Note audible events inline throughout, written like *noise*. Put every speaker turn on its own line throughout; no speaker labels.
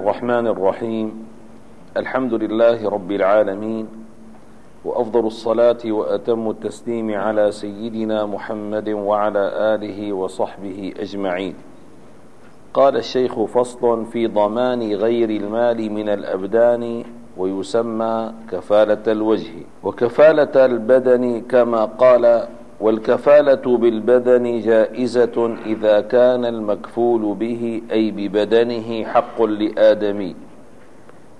الرحمن الرحيم. الحمد لله رب العالمين وأفضل الصلاة وأتم التسليم على سيدنا محمد وعلى آله وصحبه أجمعين. قال الشيخ فصل في ضمان غير المال من الأبدان ويسمى كفالة الوجه. وكفالة البدن كما قال والكفالة بالبدن جائزة إذا كان المكفول به أي ببدنه حق لآدمي.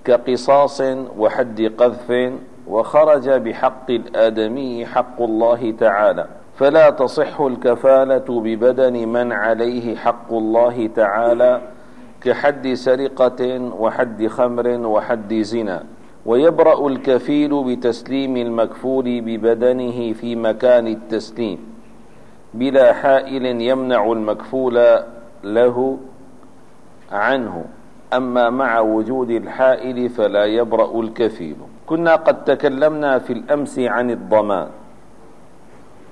كقصاص وحد قذف وخرج بحق الآدمي حق الله تعالى. فلا تصح الكفالة ببدن من عليه حق الله تعالى كحد سرقة وحد خمر وحد زنا. ويبرأ الكفيل بتسليم المكفول ببدنه في مكان التسليم. بلا حائل يمنع المكفول له عنه. أما مع وجود الحائل فلا يبرأ الكفيل. كنا قد تكلمنا في الأمس عن الضمان.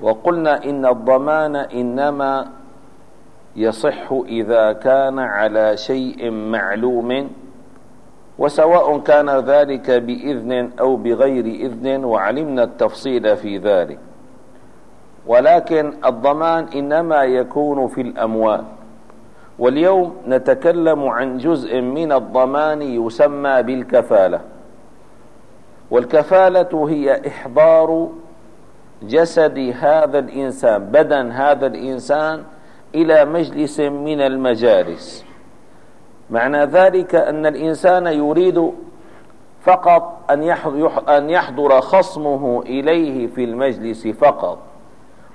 وقلنا إن الضمان إنما يصح إذا كان على شيء معلوم وسواء كان ذلك بإذن أو بغير إذن وعلمنا التفصيل في ذلك. ولكن الضمان إنما يكون في الأموال. واليوم نتكلم عن جزء من الضمان يسمى بالكفالة. والكفالة هي إحضار جسد هذا الإنسان بدن هذا الإنسان إلى مجلس من المجالس. معنى ذلك أن الإنسان يريد فقط أن يحضر خصمه إليه في المجلس فقط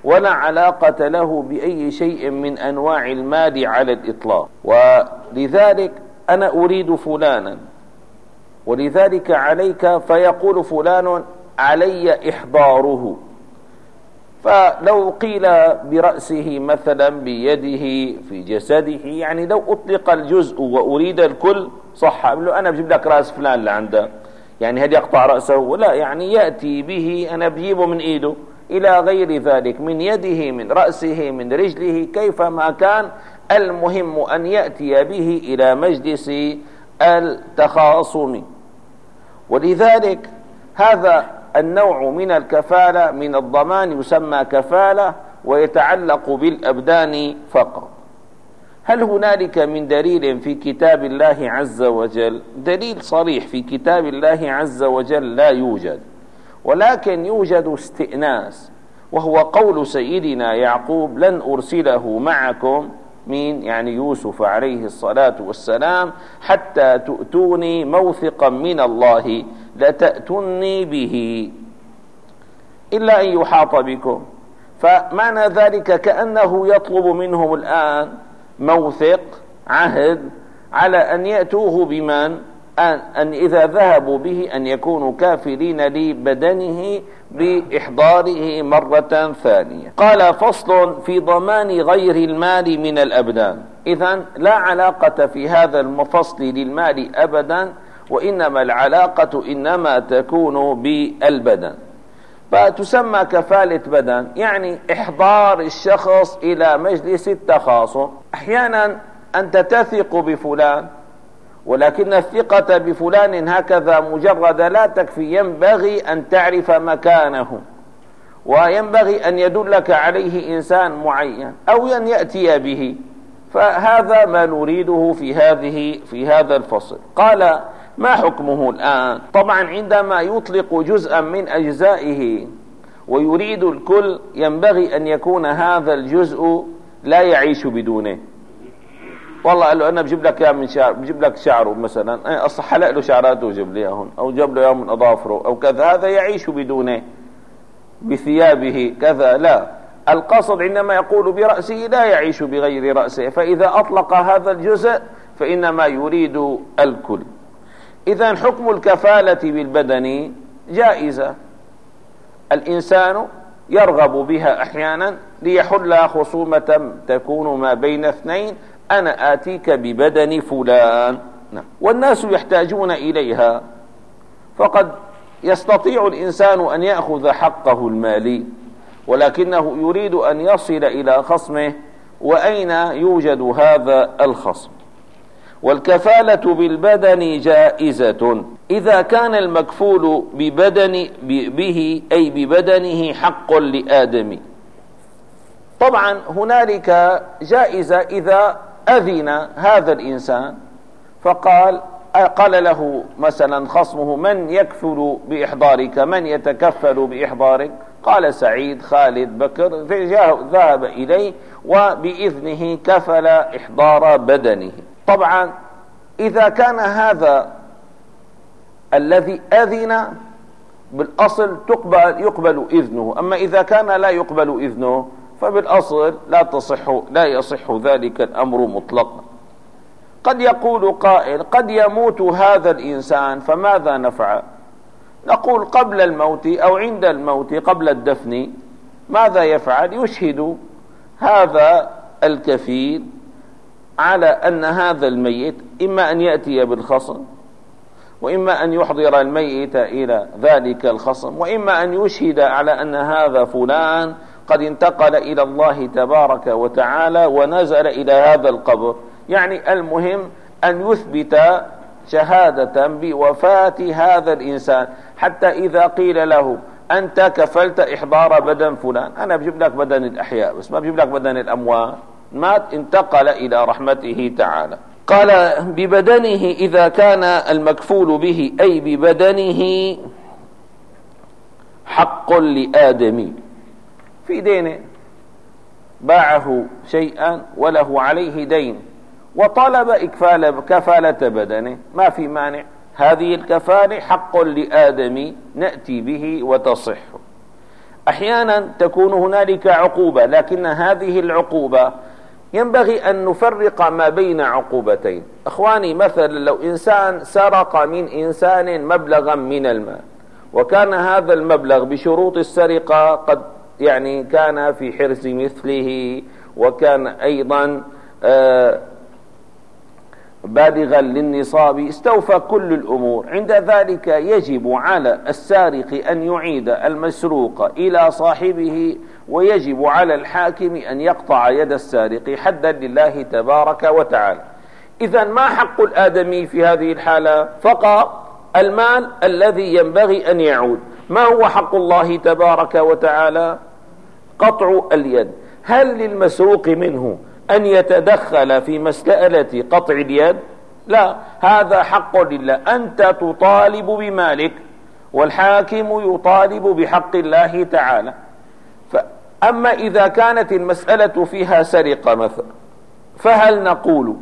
ولا علاقة له بأي شيء من أنواع المال على الإطلاق. ولذلك أنا أريد فلانا ولذلك عليك فيقول فلان علي إحضاره. فلو قيل برأسه مثلا بيده في جسده يعني لو أطلق الجزء وأريد الكل صح. له أنا بجيب لك رأس فلان لعندك يعني هل يقطع رأسه؟ ولا يعني يأتي به أنا بجيبه من إيده. إلى غير ذلك من يده من رأسه من رجله كيفما كان. المهم أن يأتي به إلى مجلس التخاصم. ولذلك هذا النوع من الكفالة من الضمان يسمى كفالة ويتعلق بالأبدان فقط. هل هنالك من دليل في كتاب الله عز وجل؟ دليل صريح في كتاب الله عز وجل لا يوجد ولكن يوجد استئناس وهو قول سيدنا يعقوب لن أرسله معكم مين يعني يوسف عليه الصلاة والسلام حتى تؤتوني موثقا من الله لتأتني به إلا أن يحاط بكم. فمعنى ذلك كأنه يطلب منهم الآن موثق عهد على أن يأتوه بمن؟ أن, أن إذا ذهبوا به أن يكونوا كافرين لبدنه بإحضاره مرة ثانية. قال فصل في ضمان غير المال من الأبدان. إذا لا علاقة في هذا المفصل للمال أبدا وإنما العلاقة إنما تكون بالبدن. فتسمى كفالة بدن يعني إحضار الشخص إلى مجلس التخاصم. أحيانا أنت تثق بفلان ولكن الثقة بفلان هكذا مجرد لا تكفي ينبغي أن تعرف مكانه وينبغي أن يدلك عليه إنسان معين أو أن يأتي به. فهذا ما نريده في هذه في هذا الفصل. قال ما حكمه الآن؟ طبعا عندما يطلق جزءا من أجزائه ويريد الكل ينبغي أن يكون هذا الجزء لا يعيش بدونه. والله قال له أنا بجيب لك إياه من شعر بجيب لك شعره مثلا إيه، أصلا حلق له شعراته وجيب لي اياهم أو جاب له اياه من أظافره أو كذا هذا يعيش بدونه. بثيابه كذا لا. القصد عندما يقول برأسه لا يعيش بغير رأسه فإذا أطلق هذا الجزء فإنما يريد الكل. إذا حكم الكفالة بالبدن جائزة. الإنسان يرغب بها أحيانا ليحل خصومة تكون ما بين اثنين. أنا آتيك ببدن فلان. نعم. والناس يحتاجون إليها. فقد يستطيع الإنسان أن يأخذ حقه المالي ولكنه يريد أن يصل إلى خصمه. وأين يوجد هذا الخصم؟ والكفالة بالبدن جائزة. إذا كان المكفول ببدن به أي ببدنه حق لآدم. طبعا هنالك جائزة إذا أذن هذا الإنسان فقال قال له مثلا خصمه من يكفل بإحضارك؟ من يتكفل بإحضارك؟ قال سعيد خالد بكر. ذهب إليه وبإذنه كفل إحضار بدنه. طبعا إذا كان هذا الذي أذن بالأصل تقبل يقبل إذنه. أما إذا كان لا يقبل إذنه فبالأصل لا تصح لا يصح ذلك الأمر مطلقا. قد يقول قائل قد يموت هذا الإنسان فماذا نفعل؟ نقول قبل الموت أو عند الموت قبل الدفن ماذا يفعل؟ يشهد هذا الكفيل على أن هذا الميت إما أن يأتي بالخصم وإما أن يحضر الميت إلى ذلك الخصم وإما أن يشهد على أن هذا فلان قد انتقل إلى الله تبارك وتعالى ونزل إلى هذا القبر. يعني المهم أن يثبت شهادة بوفاة هذا الإنسان. حتى إذا قيل له أنت كفلت إحضار بدن فلان أنا بجيب لك بدن الأحياء بس ما بجيب لك بدن الأموات. مات انتقل إلى رحمته تعالى. قال ببدنه إذا كان المكفول به أي ببدنه حق لآدم. في دينه باعه شيئا وله عليه دين. وطلب إكفال كفالة بدنه. ما في مانع. هذه الكفالة حق لآدم نأتي به وتصح. أحيانا تكون هنالك عقوبة لكن هذه العقوبة ينبغي أن نفرق ما بين عقوبتين. أخواني مثلا لو إنسان سرق من إنسان مبلغا من المال وكان هذا المبلغ بشروط السرقة قد يعني كان في حرز مثله وكان أيضا آه بالغا للنصاب استوفى كل الأمور. عند ذلك يجب على السارق أن يعيد المسروق إلى صاحبه ويجب على الحاكم أن يقطع يد السارق حدا لله تبارك وتعالى. إذا ما حق الآدمي في هذه الحالة؟ فقط المال الذي ينبغي أن يعود. ما هو حق الله تبارك وتعالى؟ قطع اليد. هل للمسروق منه أن يتدخل في مسألة قطع اليد؟ لا. هذا حق لله. أنت تطالب بمالك والحاكم يطالب بحق الله تعالى. أما إذا كانت المسألة فيها سرقة مثلا فهل نقول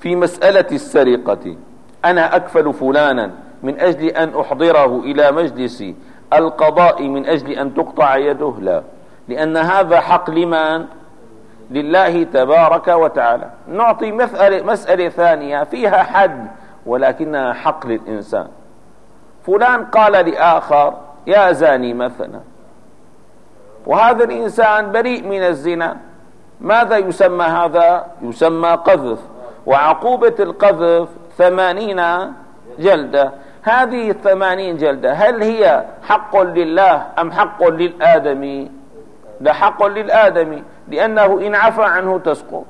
في مسألة السرقة أنا أكفل فلانا من أجل أن أحضره إلى مجلس القضاء من أجل أن تقطع يده؟ لا لأن هذا حق لمن؟ لله تبارك وتعالى. نعطي مسألة, مسألة ثانية فيها حد ولكنها حق للإنسان. فلان قال لآخر يا زاني مثلا. وهذا الإنسان بريء من الزنا. ماذا يسمى هذا؟ يسمى قذف. وعقوبة القذف ثمانين جلدة. هذه الثمانين جلدة هل هي حق لله أم حق للآدمي ده حق للآدمي لأنه إن عفى عنه تسقط.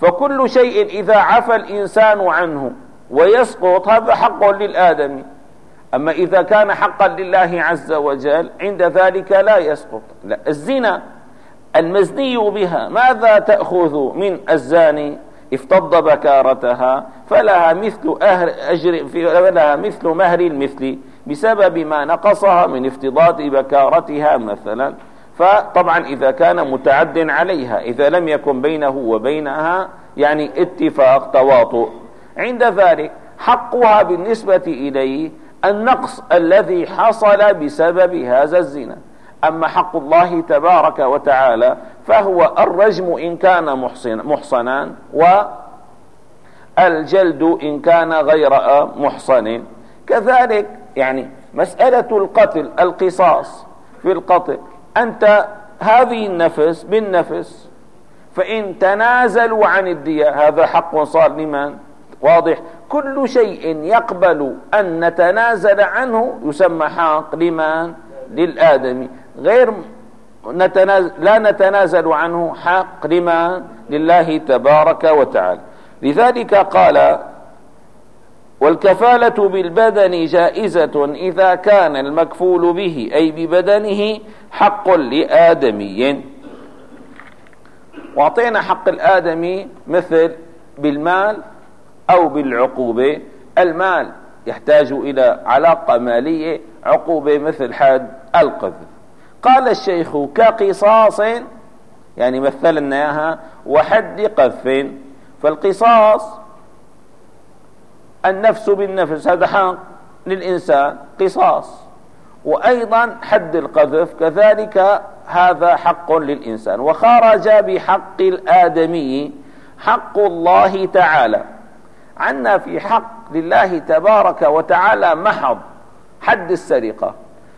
فكل شيء إذا عفى الإنسان عنه ويسقط هذا حق للآدمي أما إذا كان حقا لله عز وجل عند ذلك لا يسقط. لا الزنا المزني بها ماذا تأخذ من الزاني؟ افتض بكارتها فلها مثل أجر فلها مثل مهر المثل بسبب ما نقصها من افتضاد بكارتها مثلا. فطبعا إذا كان متعد عليها إذا لم يكن بينه وبينها يعني اتفاق تواطؤ. عند ذلك حقها بالنسبة إليه النقص الذي حصل بسبب هذا الزنا. أما حق الله تبارك وتعالى فهو الرجم إن كان محصن محصنا والجلد إن كان غير محصن. كذلك يعني مسألة القتل القصاص في القتل. أنت هذه النفس بالنفس فإن تنازلوا عن الدية هذا حق صار لمن؟ واضح. كل شيء يقبل أن نتنازل عنه يسمى حق لمن للآدمي. غير نتنازل لا نتنازل عنه حق لمن لله تبارك وتعالى. لذلك قال والكفالة بالبدن جائزة إذا كان المكفول به أي ببدنه حق لآدمي. وأعطينا حق الآدمي مثل بالمال أو بالعقوبة. المال يحتاج إلى علاقة مالية عقوبة مثل حد القذف. قال الشيخ كقصاص يعني مثلنا إياها وحد قذف. فالقصاص النفس بالنفس هذا حق للإنسان قصاص. وأيضا حد القذف كذلك هذا حق للإنسان. وخرج بحق الآدمي حق الله تعالى. عنا في حق لله تبارك وتعالى محض حد السرقة.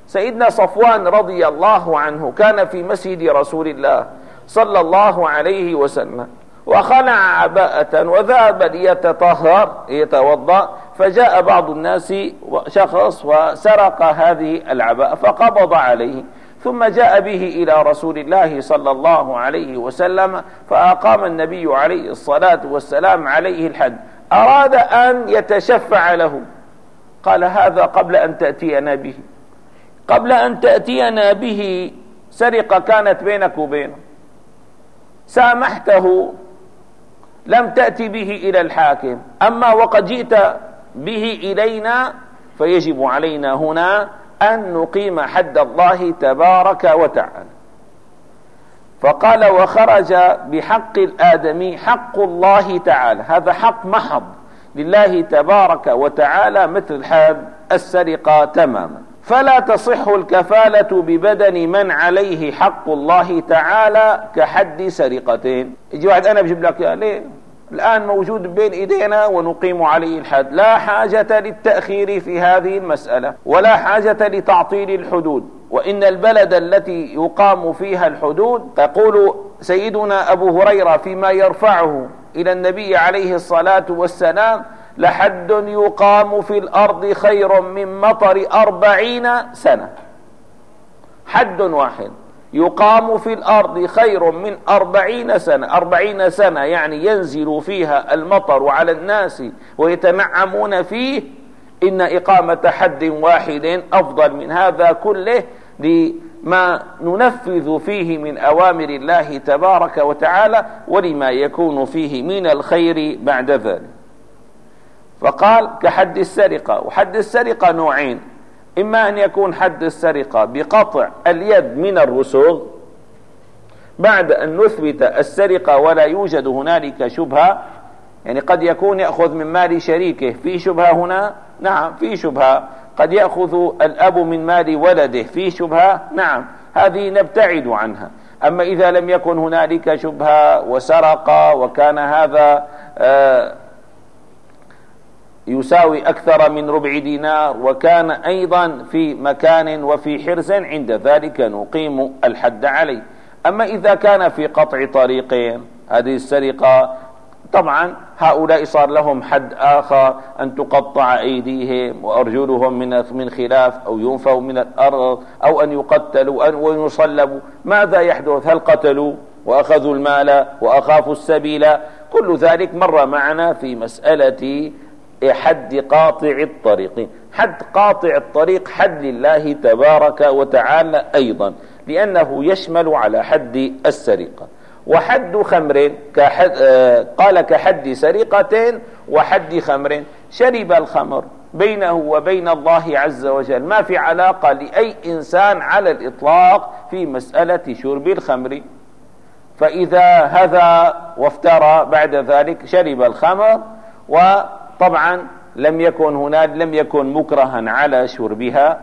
سيدنا صفوان رضي الله عنه كان في مسجد رسول الله صلى الله عليه وسلم وخلع عباءة وذهب ليتطهر يتوضأ فجاء بعض الناس شخص وسرق هذه العباءة فقبض عليه ثم جاء به إلى رسول الله صلى الله عليه وسلم فأقام النبي عليه الصلاة والسلام عليه الحد. أراد أن يتشفع له قال هذا قبل أن تأتينا به. قبل أن تأتينا به سرقة كانت بينك وبينه. سامحته لم تأتي به إلى الحاكم. أما وقد جئت به إلينا فيجب علينا هنا أن نقيم حد الله تبارك وتعالى. فقال وخرج بحق الآدمي حق الله تعالى. هذا حق محض لله تبارك وتعالى مثل حد السرقة تماما. فلا تصح الكفالة ببدن من عليه حق الله تعالى كحد سرقتين. يجي واحد أنا بجيب لك ليه الآن موجود بين إيدينا ونقيم عليه الحد. لا حاجة للتأخير في هذه المسألة ولا حاجة لتعطيل الحدود. وإن البلد التي يقام فيها الحدود تقول سيدنا أبو هريرة فيما يرفعه إلى النبي عليه الصلاة والسلام لحد يقام في الأرض خير من مطر أربعين سنة. حد واحد. يقام في الأرض خير من أربعين سنة. أربعين سنة يعني ينزل فيها المطر على الناس ويتنعمون فيه إن إقامة حد واحد أفضل من هذا كله لما ننفذ فيه من أوامر الله تبارك وتعالى ولما يكون فيه من الخير بعد ذلك. فقال كحد السرقة وحد السرقة نوعين. إما أن يكون حد السرقة بقطع اليد من الرسوغ بعد أن نثبت السرقة ولا يوجد هنالك شبهة يعني قد يكون يأخذ من مال شريكه في شبهة هنا نعم في شبهة. قد يأخذ الأب من مال ولده. في شبهة؟ نعم هذه نبتعد عنها. أما إذا لم يكن هنالك شبهة وسرق وكان هذا آه يساوي أكثر من ربع دينار وكان أيضا في مكان وفي حرز عند ذلك نقيم الحد عليه. أما إذا كان في قطع طريقين هذه السرقة طبعا هؤلاء صار لهم حد آخر أن تقطع أيديهم وأرجلهم من من خلاف أو ينفوا من الأرض أو أن يقتلوا أو يصلبوا ماذا يحدث؟ هل قتلوا وأخذوا المال وأخافوا السبيل؟ كل ذلك مر معنا في مسألة حد قاطع الطريق. حد قاطع الطريق حد لله تبارك وتعالى أيضا لأنه يشمل على حد السرقة. وحد خمر كحد آه قال كحد سرقة وحد خمر شرب الخمر بينه وبين الله عز وجل. ما في علاقة لأي إنسان على الإطلاق في مسألة شرب الخمر. فإذا هذا وافترى بعد ذلك شرب الخمر و طبعا لم يكن هناك لم يكن مكرها على شربها.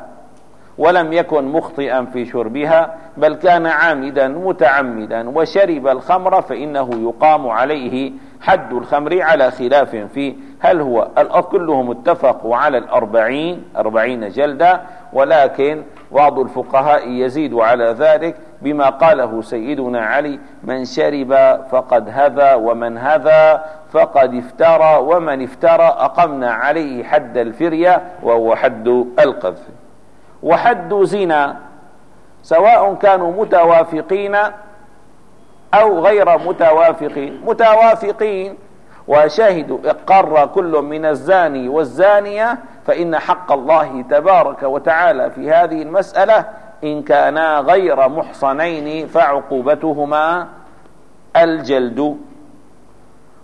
ولم يكن مخطئا في شربها بل كان عامدا متعمدا وشرب الخمر فإنه يقام عليه حد الخمر على خلاف فيه. هل هو كلهم اتفقوا على الأربعين أربعين جلدة ولكن بعض الفقهاء يزيد على ذلك بما قاله سيدنا علي من شرب فقد هذا ومن هذا فقد افترى ومن افترى أقمنا عليه حد الفرية وهو حد القذف. وحد زنا سواء كانوا متوافقين أو غير متوافقين. متوافقين وشاهد اقر كل من الزاني والزانية فإن حق الله تبارك وتعالى في هذه المسألة إن كانا غير محصنين فعقوبتهما الجلد.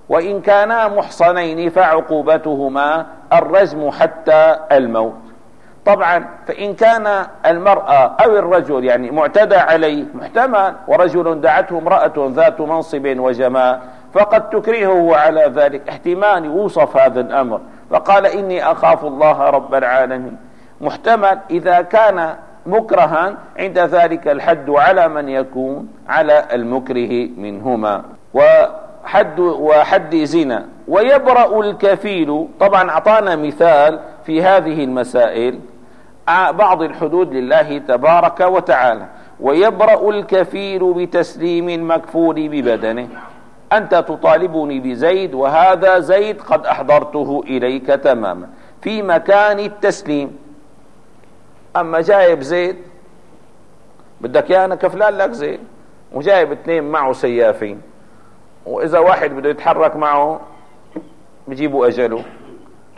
وإن كانا محصنين فعقوبتهما الرجم حتى الموت. طبعا فإن كان المرأة أو الرجل يعني معتدى عليه محتمل ورجل دعته امرأة ذات منصب وجمال فقد تكرهه على ذلك. احتمال يوصف هذا الأمر. فقال إني أخاف الله رب العالمين. محتمل إذا كان مكرها عند ذلك الحد على من يكون على المكره منهما. وحد وحد زنا. ويبرأ الكفيل. طبعا أعطانا مثال في هذه المسائل. بعض الحدود لله تبارك وتعالى ويبرأ الكفيل بتسليم المكفول ببدنه. أنت تطالبني بزيد وهذا زيد قد أحضرته إليك تماما. في مكان التسليم. أما جايب زيد بدك يا أنا كفلان لك زيد وجايب اثنين معه سيافين. وإذا واحد بده يتحرك معه بجيبوا أجله.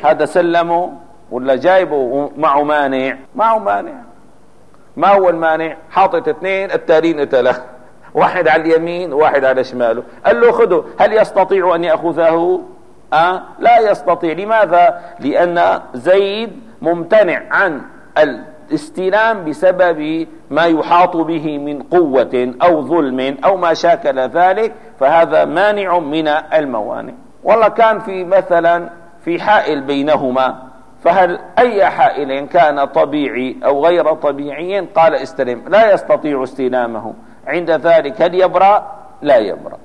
هذا سلمه ولا جايبه معه مانع؟ معه مانع. ما هو المانع؟ حاطط اثنين التارين اتله *laughs* واحد على اليمين وواحد على شماله. قال له خذه. هل يستطيع أن يأخذه؟ أه؟ لا يستطيع. لماذا؟ لأن زيد ممتنع عن الاستلام بسبب ما يحاط به من قوة أو ظلم أو ما شاكل ذلك فهذا مانع من الموانع. والله كان في مثلا في حائل بينهما. فهل أي حائل كان طبيعي أو غير طبيعي؟ قال استلم لا يستطيع استلامه عند ذلك هل يبرأ؟ لا يبرأ.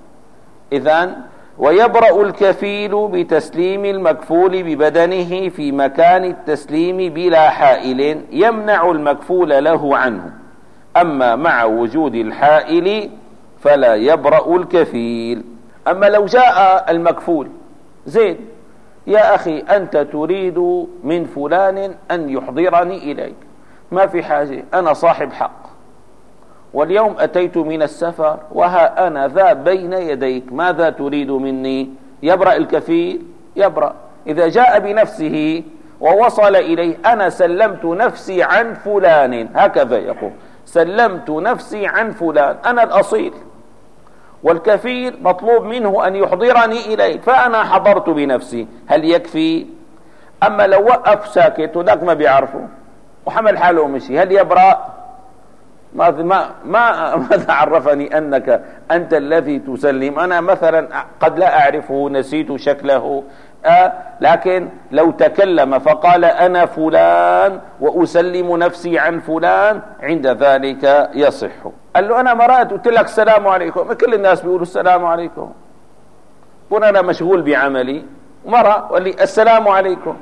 إذا ويبرأ الكفيل بتسليم المكفول ببدنه في مكان التسليم بلا حائل يمنع المكفول له عنه. أما مع وجود الحائل فلا يبرأ الكفيل. أما لو جاء المكفول زين يا أخي أنت تريد من فلان أن يحضرني إليك. ما في حاجة أنا صاحب حق. واليوم أتيت من السفر وها أنا ذا بين يديك. ماذا تريد مني؟ يبرأ الكفيل؟ يبرأ. إذا جاء بنفسه ووصل إليه أنا سلمت نفسي عن فلان. هكذا يقول. سلمت نفسي عن فلان. أنا الأصيل. والكفيل مطلوب منه أن يحضرني إليه فأنا حضرت بنفسي. هل يكفي؟ أما لو وقف ساكت وذاك ما بيعرفه وحمل حاله ومشي هل يبرأ؟ ما ما ما *laughs* ماذا عرفني أنك أنت الذي تسلم. أنا مثلا قد لا أعرفه نسيت شكله. آه لكن لو تكلم فقال أنا فلان وأسلم نفسي عن فلان عند ذلك يصح. قال له أنا مرأت قلت لك السلام عليكم. كل الناس بيقولوا السلام عليكم. كون أنا مشغول بعملي. مرة قال لي السلام عليكم.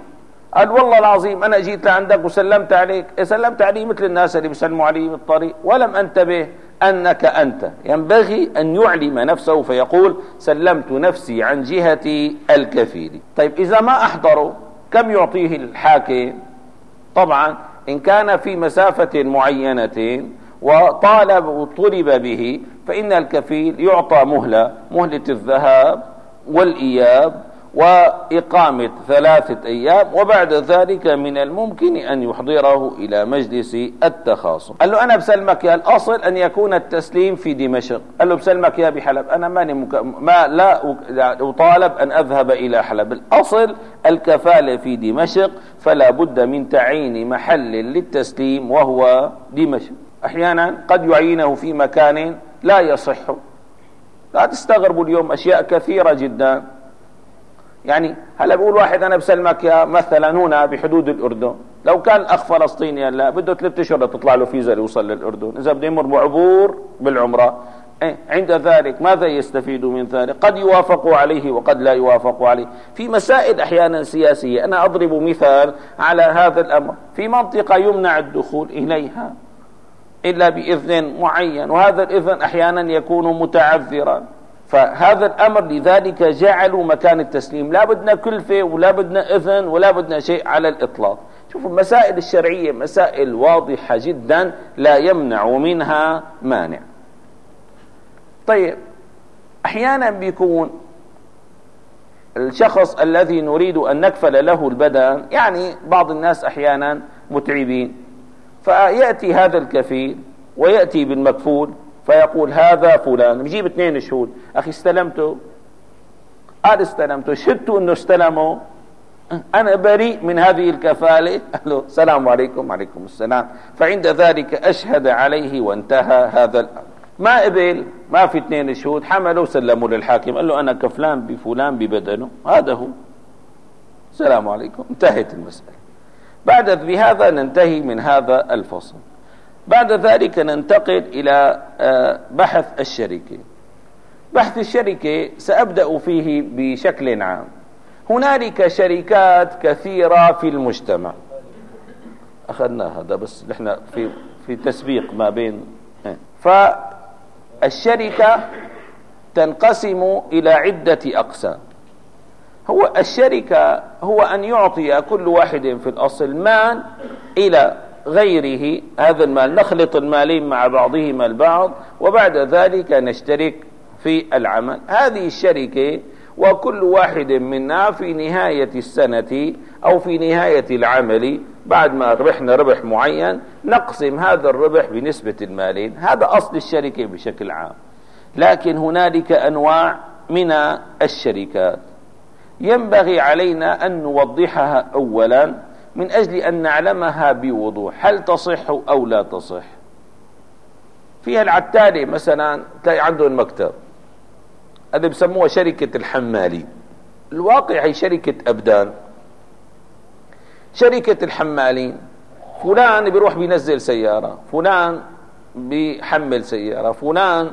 قال والله العظيم أنا جيت لعندك وسلمت عليك. إيه سلمت علي مثل الناس اللي بيسلموا علي بالطريق ولم أنتبه أنك أنت. ينبغي أن يعلم نفسه فيقول سلمت نفسي عن جهة الكفيل. طيب إذا ما أحضروا كم يعطيه الحاكم؟ طبعا إن كان في مسافة معينة وطالب وطلب به فإن الكفيل يعطى مهلة مهلة الذهاب والإياب وإقامة ثلاثة أيام وبعد ذلك من الممكن أن يحضره إلى مجلس التخاصم. قال له أنا بسلمك يا الأصل أن يكون التسليم في دمشق. قال له بسلمك يا بحلب أنا ماني مك... ما لا أطالب أن أذهب إلى حلب. الأصل الكفالة في دمشق فلا بد من تعيين محل للتسليم وهو دمشق. أحيانا قد يعينه في مكان لا يصح. لا تستغربوا اليوم أشياء كثيرة جدا. يعني هلا بقول واحد أنا بسلمك يا مثلا هنا بحدود الأردن. لو كان الاخ فلسطيني هلا بده ثلاث أشهر تطلع له فيزا ليوصل للأردن. إذا بده يمر بعبور بالعمرة إيه عند ذلك ماذا يستفيد من ذلك؟ قد يوافق عليه وقد لا يوافق عليه. في مسائل أحيانا سياسية. أنا أضرب مثال على هذا الأمر. في منطقة يمنع الدخول إليها إلا بإذن معين وهذا الإذن أحيانا يكون متعذرا. فهذا الأمر لذلك جعلوا مكان التسليم. لا بدنا كلفة ولا بدنا إذن ولا بدنا شيء على الإطلاق. شوفوا المسائل الشرعية مسائل واضحة جدا لا يمنع منها مانع. طيب أحيانا بيكون الشخص الذي نريد أن نكفل له البدن يعني بعض الناس أحيانا متعبين فيأتي هذا الكفيل ويأتي بالمكفول. فيقول هذا فلان. بجيب اثنين شهود. أخي استلمته؟ قال استلمته. شهدت أنه استلمه. أنا بريء من هذه الكفالة. له السلام عليكم. وعليكم السلام. فعند ذلك أشهد عليه وانتهى هذا الأمر ما قبل. ما في اثنين شهود. حملوا سلموا للحاكم. قال له أنا كفلان بفلان ببدنه. هذا هو. السلام عليكم. انتهت المسألة. بعد بهذا ننتهي من هذا الفصل. بعد ذلك ننتقل إلى آه، بحث الشركة. بحث الشركة سأبدأ فيه بشكل عام. هنالك شركات كثيرة في المجتمع. أخذنا هذا بس نحن في في تسبيق ما بين إيه. فالشركة تنقسم إلى عدة أقسام. هو الشركة هو أن يعطي كل واحد في الأصل مال إلى غيره هذا المال نخلط المالين مع بعضهما البعض وبعد ذلك نشترك في العمل. هذه الشركة وكل واحد منا في نهاية السنة أو في نهاية العمل بعد ما ربحنا ربح معين نقسم هذا الربح بنسبة المالين. هذا أصل الشركة بشكل عام. لكن هنالك أنواع من الشركات. ينبغي علينا أن نوضحها أولا. من أجل أن نعلمها بوضوح هل تصح أو لا تصح؟ فيها العتالة مثلا تلاقي عندهم مكتب هذا بسموها شركة الحمالين الواقع هي شركة أبدان. شركة الحمالين فلان بيروح بينزل سيارة فلان بيحمل سيارة فلان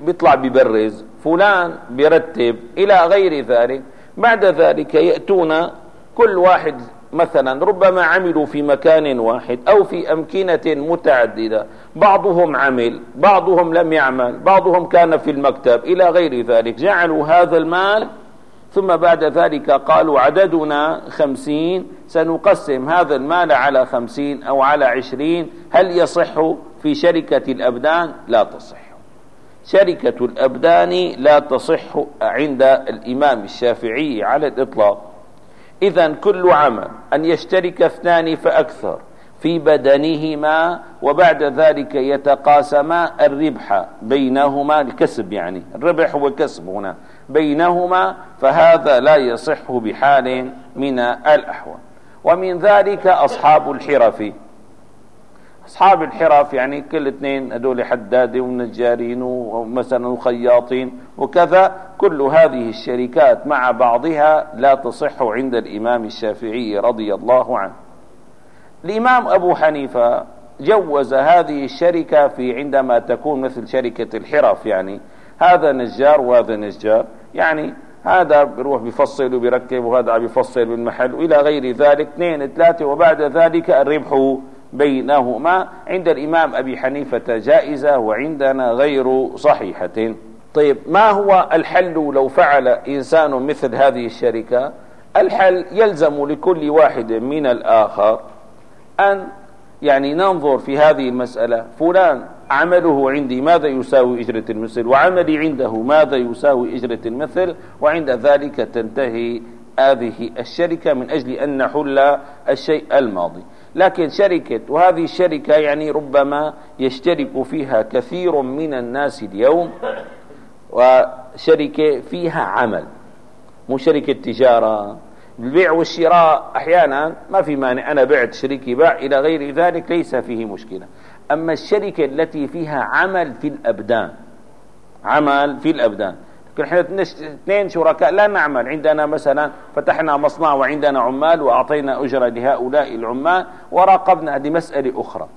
بيطلع ببرز فلان بيرتب إلى غير ذلك. بعد ذلك يأتون كل واحد مثلا ربما عملوا في مكان واحد أو في أمكنة متعددة. بعضهم عمل بعضهم لم يعمل بعضهم كان في المكتب إلى غير ذلك. جعلوا هذا المال ثم بعد ذلك قالوا عددنا خمسين سنقسم هذا المال على خمسين أو على عشرين. هل يصح في شركة الأبدان؟ لا تصح. شركة الأبدان لا تصح عند الإمام الشافعي على الإطلاق. إذا كل عمل أن يشترك اثنان فأكثر في بدنهما وبعد ذلك يتقاسما الربح بينهما الكسب يعني الربح هو الكسب هنا بينهما فهذا لا يصح بحال من الأحوال. ومن ذلك أصحاب الحرف. أصحاب الحرف يعني كل اثنين هذول حداد ونجارين ومثلا وخياطين وكذا كل هذه الشركات مع بعضها لا تصح عند الإمام الشافعي رضي الله عنه. الإمام أبو حنيفة جوز هذه الشركة في عندما تكون مثل شركة الحرف يعني هذا نجار وهذا نجار يعني هذا بيروح بيفصل وبيركب وهذا بيفصل بالمحل وإلى غير ذلك اثنين ثلاثة وبعد ذلك الربح بينهما عند الإمام أبي حنيفة جائزة وعندنا غير صحيحة. طيب ما هو الحل لو فعل إنسان مثل هذه الشركة؟ الحل يلزم لكل واحد من الآخر أن يعني ننظر في هذه المسألة فلان عمله عندي ماذا يساوي إجرة المثل؟ وعملي عنده ماذا يساوي إجرة المثل؟ وعند ذلك تنتهي هذه الشركة من أجل أن نحل الشيء الماضي. لكن شركة وهذه الشركة يعني ربما يشترك فيها كثير من الناس اليوم وشركة فيها عمل مو شركة تجارة. البيع والشراء أحيانا ما في مانع أنا بعت شريكي باع إلى غير ذلك ليس فيه مشكلة. أما الشركة التي فيها عمل في الأبدان عمل في الأبدان إحنا اثنين شركاء لا نعمل. عندنا مثلا فتحنا مصنع وعندنا عمال وأعطينا أجرة لهؤلاء العمال وراقبنا هذه مساله أخرى.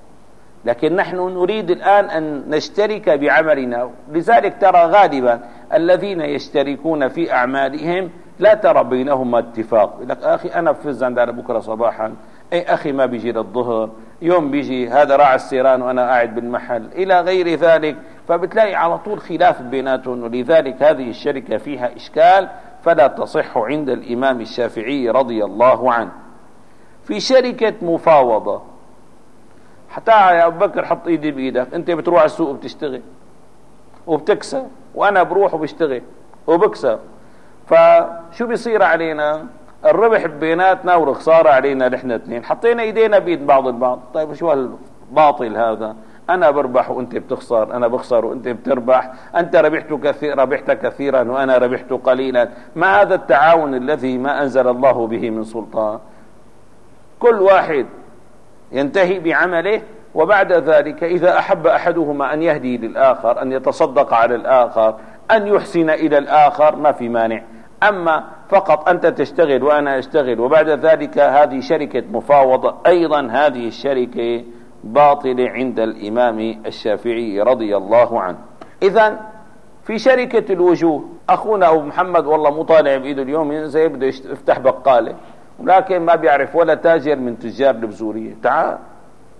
لكن نحن نريد الآن أن نشترك بعملنا. لذلك ترى غالبا الذين يشتركون في أعمالهم لا ترى بينهما اتفاق. يقول لك أخي أنا بفز عندنا بكرة صباحا. أي أخي ما بيجي للظهر. يوم بيجي هذا راعي السيران وأنا قاعد بالمحل إلى غير ذلك فبتلاقي على طول خلاف بيناتهم ولذلك هذه الشركة فيها إشكال فلا تصح عند الإمام الشافعي رضي الله عنه. في شركة مفاوضة. حتى يا أبو بكر حط إيدي بإيدك أنت بتروح السوق بتشتغل وبتكسب وأنا بروح وبشتغل وبكسب. فشو بيصير علينا؟ الربح بيناتنا والخسارة علينا نحن اثنين. حطينا إيدينا بيد بعض البعض. طيب شو هالباطل هذا؟ أنا بربح وأنت بتخسر أنا بخسر وأنت بتربح. أنت ربحت كثير ربحت كثيرا وأنا ربحت قليلا. ما هذا التعاون الذي ما أنزل الله به من سلطان؟ كل واحد ينتهي بعمله وبعد ذلك إذا أحب أحدهما أن يهدي للآخر أن يتصدق على الآخر أن يحسن إلى الآخر ما في مانع. أما فقط أنت تشتغل وأنا أشتغل وبعد ذلك هذه شركة مفاوضة أيضا هذه الشركة باطلة عند الإمام الشافعي رضي الله عنه. إذا في شركة الوجوه أخونا أبو محمد والله مو طالع بإيده اليوم زي بده يفتح بقالة ولكن ما بيعرف ولا تاجر من تجار البزورية. تعال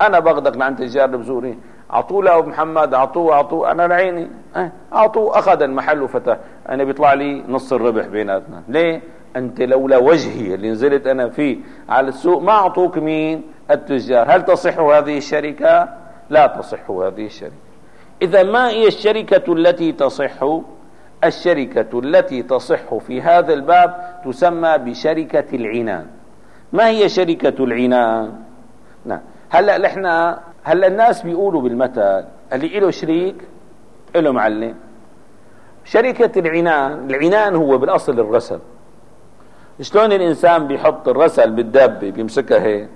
أنا باخذك لعند تجار البزورية. أعطوه لأبو محمد أعطوه أعطوه. أنا لعيني. أه، أعطوه. أخذ المحل وفتح. أنا بيطلع لي نص الربح بيناتنا. ليه؟ أنت لولا وجهي اللي نزلت أنا فيه على السوق ما أعطوك مين؟ التجار. هل تصح هذه الشركة؟ لا تصح هذه الشركة. إذا ما هي الشركة التي تصح؟ الشركة التي تصح في هذا الباب تسمى بشركة العنان. ما هي شركة العنان؟ نعم. هلأ نحن هلا الناس بيقولوا بالمثل اللي له شريك له معلم. شركة العنان العنان هو بالأصل الرسل شلون الإنسان بيحط الرسل بالدابة بيمسكها هيك؟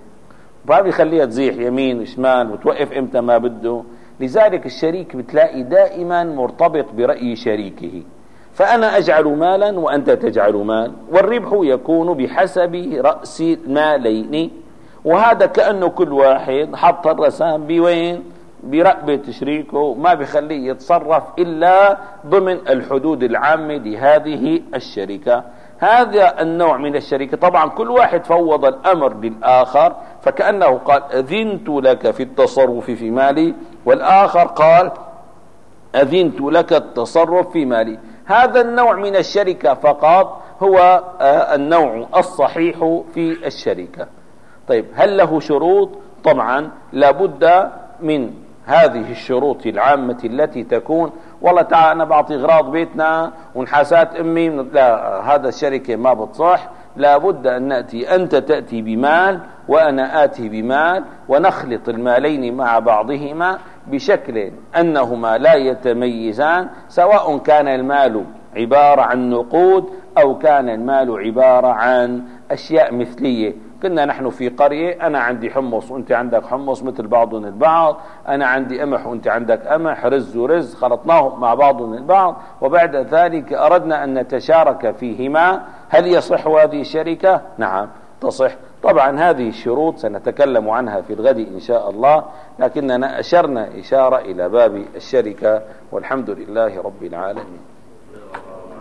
ما بيخليها تزيح يمين وشمال وتوقف إمتى ما بده. لذلك الشريك بتلاقي دائما مرتبط برأي شريكه. فأنا أجعل مالا وأنت تجعل مال والربح يكون بحسب رأس مالين. وهذا كأنه كل واحد حط الرسام بوين؟ برقبة شريكه ما بيخليه يتصرف إلا ضمن الحدود العامة لهذه الشركة. هذا النوع من الشركة. طبعا كل واحد فوض الأمر للآخر فكأنه قال أذنت لك في التصرف في مالي. والآخر قال أذنت لك التصرف في مالي. هذا النوع من الشركة فقط هو آه، النوع الصحيح في الشركة. طيب هل له شروط؟ طبعا لابد من هذه الشروط العامة التي تكون. والله تعال أنا بعطي غراض بيتنا ونحاسات أمي لا هذا الشركة ما بتصح. لابد أن نأتي أنت تأتي بمال وأنا آتي بمال ونخلط المالين مع بعضهما بشكل أنهما لا يتميزان سواء كان المال عبارة عن نقود أو كان المال عبارة عن أشياء مثلية. كنا نحن في قرية أنا عندي حمص وأنت عندك حمص مثل بعضهم البعض أنا عندي قمح وأنت عندك قمح رز ورز خلطناهم مع بعضهم البعض وبعد ذلك أردنا أن نتشارك فيهما هل يصح هذه الشركة؟ نعم تصح طبعا هذه الشروط سنتكلم عنها في الغد إن شاء الله لكننا أشرنا إشارة إلى باب الشركة والحمد لله رب العالمين